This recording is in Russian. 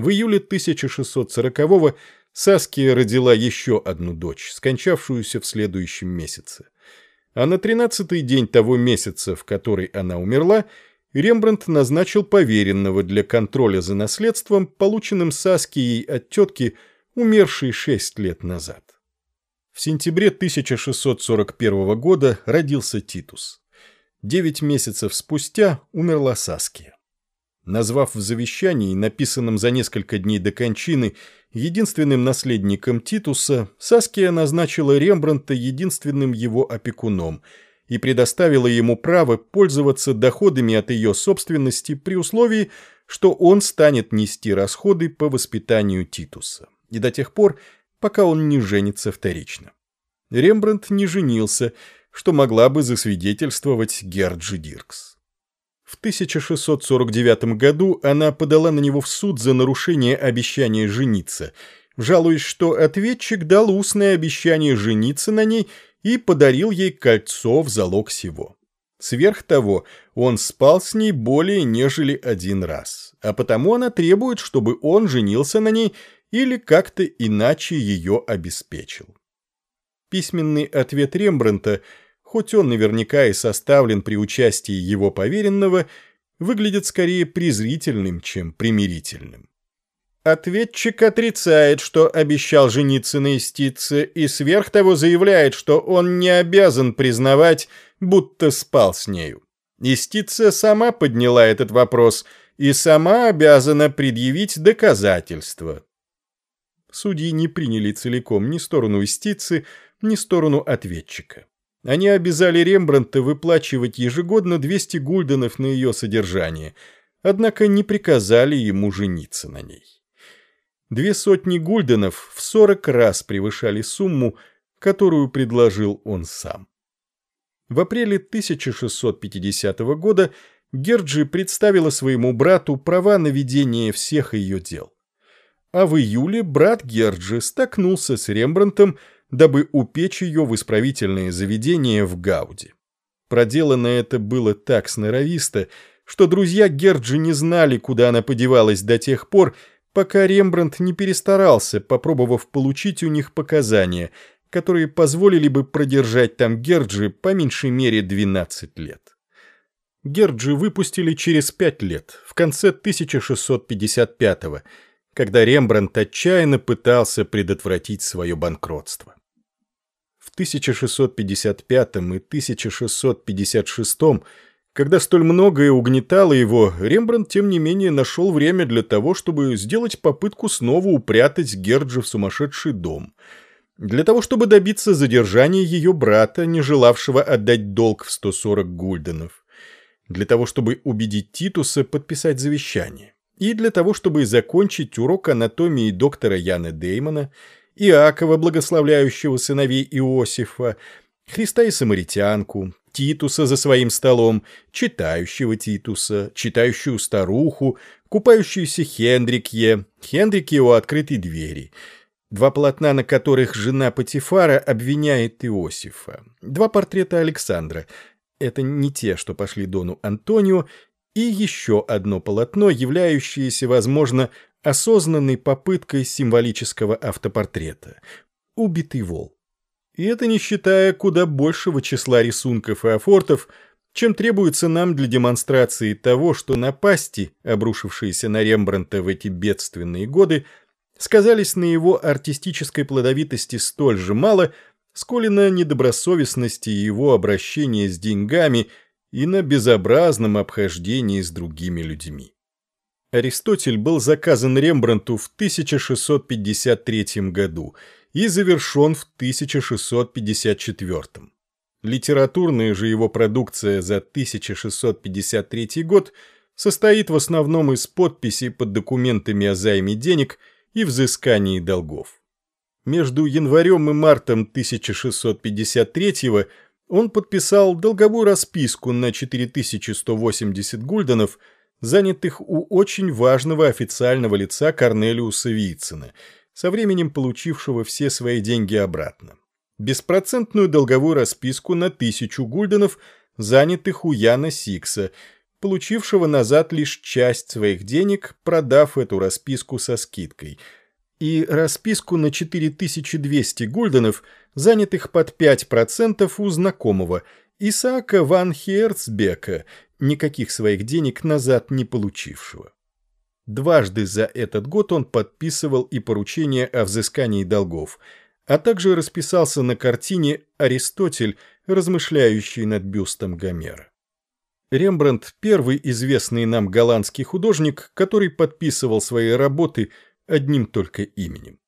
В июле 1640-го Саския родила еще одну дочь, скончавшуюся в следующем месяце. А на тринадцатый день того месяца, в который она умерла, Рембрандт назначил поверенного для контроля за наследством, полученным Саскией от тетки, умершей шесть лет назад. В сентябре 1641 года родился Титус. Девять месяцев спустя умерла Саския. Назвав в завещании, написанном за несколько дней до кончины, единственным наследником Титуса, Саския назначила Рембрандта единственным его опекуном и предоставила ему право пользоваться доходами от ее собственности при условии, что он станет нести расходы по воспитанию Титуса, и до тех пор, пока он не женится вторично. Рембрандт не женился, что могла бы засвидетельствовать Герджи Диркс. В 1649 году она подала на него в суд за нарушение обещания жениться, жалуясь, что ответчик дал устное обещание жениться на ней и подарил ей кольцо в залог сего. Сверх того, он спал с ней более нежели один раз, а потому она требует, чтобы он женился на ней или как-то иначе ее обеспечил. Письменный ответ Рембрандта хоть он наверняка и составлен при участии его поверенного, выглядит скорее презрительным, чем примирительным. Ответчик отрицает, что обещал жениться на истице, и сверх того заявляет, что он не обязан признавать, будто спал с нею. Истица сама подняла этот вопрос и сама обязана предъявить доказательства. Судьи не приняли целиком ни сторону истицы, ни сторону ответчика. Они обязали Рембрандта выплачивать ежегодно 200 гульденов на ее содержание, однако не приказали ему жениться на ней. Две сотни гульденов в 40 раз превышали сумму, которую предложил он сам. В апреле 1650 года Герджи представила своему брату права на ведение всех ее дел. А в июле брат Герджи столкнулся с Рембрандтом, дабы упечь ее в исправительное заведение в Гауде. Проделано это было так сноровисто, что друзья Герджи не знали, куда она подевалась до тех пор, пока Рембрандт не перестарался, попробовав получить у них показания, которые позволили бы продержать там Герджи по меньшей мере 12 лет. Герджи выпустили через пять лет, в конце 1655-го, когда Рембрандт отчаянно пытался предотвратить свое банкротство. В 1655 и 1656, когда столь многое угнетало его, Рембрандт, тем не менее, нашел время для того, чтобы сделать попытку снова упрятать Герджи в сумасшедший дом. Для того, чтобы добиться задержания ее брата, не желавшего отдать долг в 140 гульденов. Для того, чтобы убедить Титуса подписать завещание. И для того, чтобы закончить урок анатомии доктора Яна Деймона – Иакова, благословляющего сыновей Иосифа, Христа и Самаритянку, Титуса за своим столом, читающего Титуса, читающую старуху, купающуюся Хендрикье, Хендрикье у открытой двери, два полотна, на которых жена Патифара обвиняет Иосифа, два портрета Александра, это не те, что пошли Дону Антонио, и еще одно полотно, являющееся, возможно, осознанной попыткой символического автопортрета «Убитый вол». И это не считая куда большего числа рисунков и афортов, чем требуется нам для демонстрации того, что напасти, обрушившиеся на Рембрандта в эти бедственные годы, сказались на его артистической плодовитости столь же мало, сколь и на недобросовестности его обращения с деньгами и на безобразном обхождении с другими людьми. Аристотель был заказан Рембрандту в 1653 году и завершен в 1654. Литературная же его продукция за 1653 год состоит в основном из подписей под документами о займе денег и взыскании долгов. Между январем и мартом 1653 он подписал долговую расписку на 4180 гульденов – занятых у очень важного официального лица Корнелиуса Вицина, со временем получившего все свои деньги обратно. Беспроцентную долговую расписку на тысячу гульденов, занятых у Яна Сикса, получившего назад лишь часть своих денег, продав эту расписку со скидкой, и расписку на 4200 гульденов, занятых под 5% у знакомого, Исаака ван Херцбека, никаких своих денег назад не получившего. Дважды за этот год он подписывал и поручение о взыскании долгов, а также расписался на картине «Аристотель, размышляющий над бюстом Гомера». Рембрандт – первый известный нам голландский художник, который подписывал свои работы одним только именем.